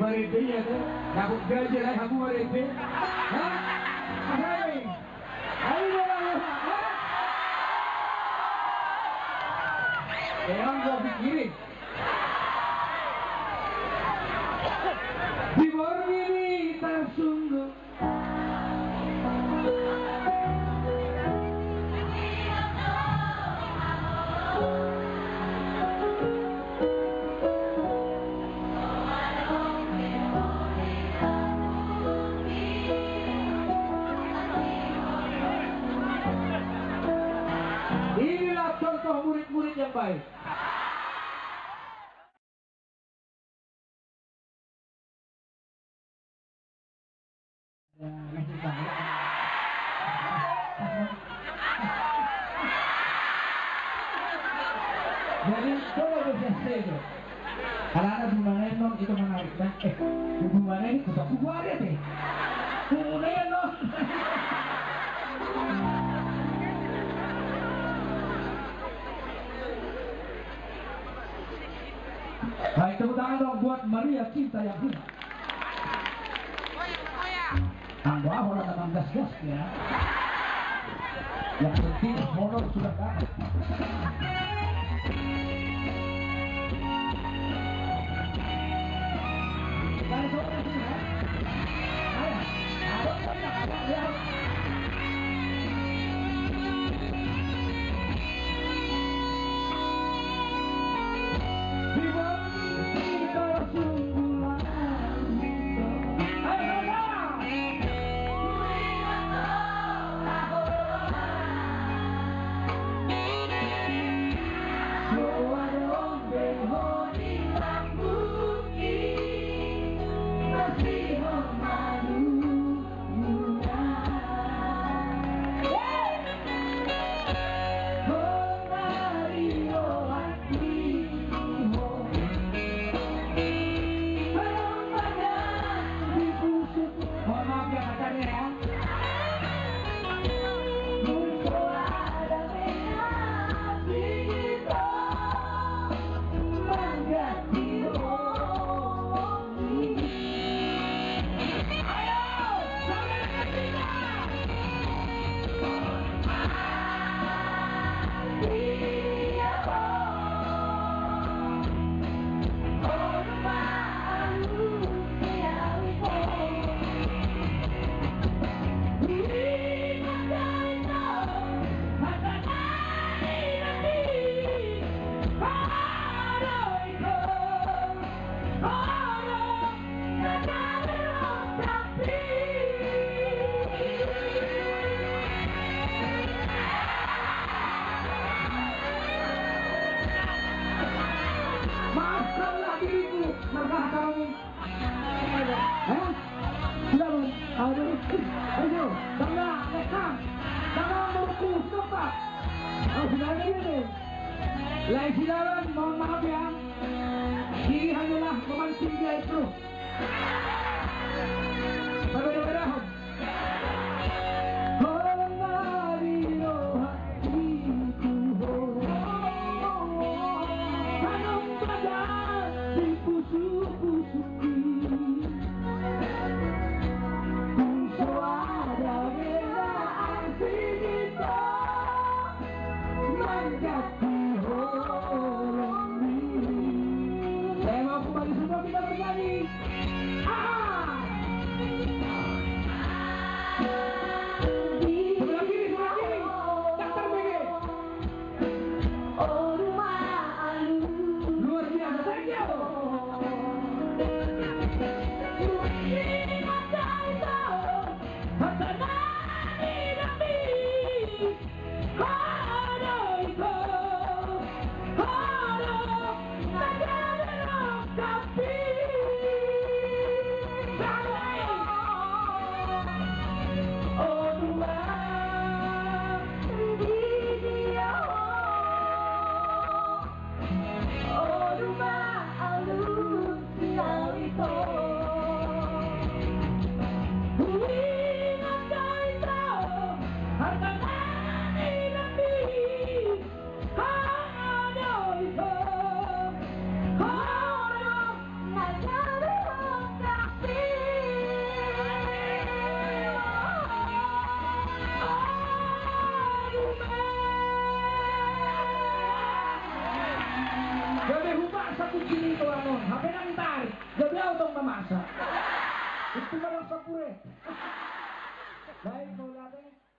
Kamu ganjil ay kamu marete. Ha? Marami. Ay na lang ha? Kailangan ko pikirin. Contoh murid-murid yang baik. Ya. Jadi coba berbiasa itu. Kalau ada hubungannya non itu menarik kan? Eh, hubungannya ini kutak kuku ada deh. Hubungannya non. Baik, tepuk tangan dong buat Maria Cinta yang hina. Tambah orang datang gas-gas ya. Yang penting honor sudah dapat. Dari Hah? Sudah belum? Aduh Ayo Tengah Lekang Tengah meruku Stop Oh sudah ada ini Lain silakan Mohon maaf ya Ini hanyalah memancing dia itu Berbeda-beda Oh. yung ginagawa mo, hapin ang tar, gabi autong mamasa. Ito na lang sa pure. Dahil mo natin, eh.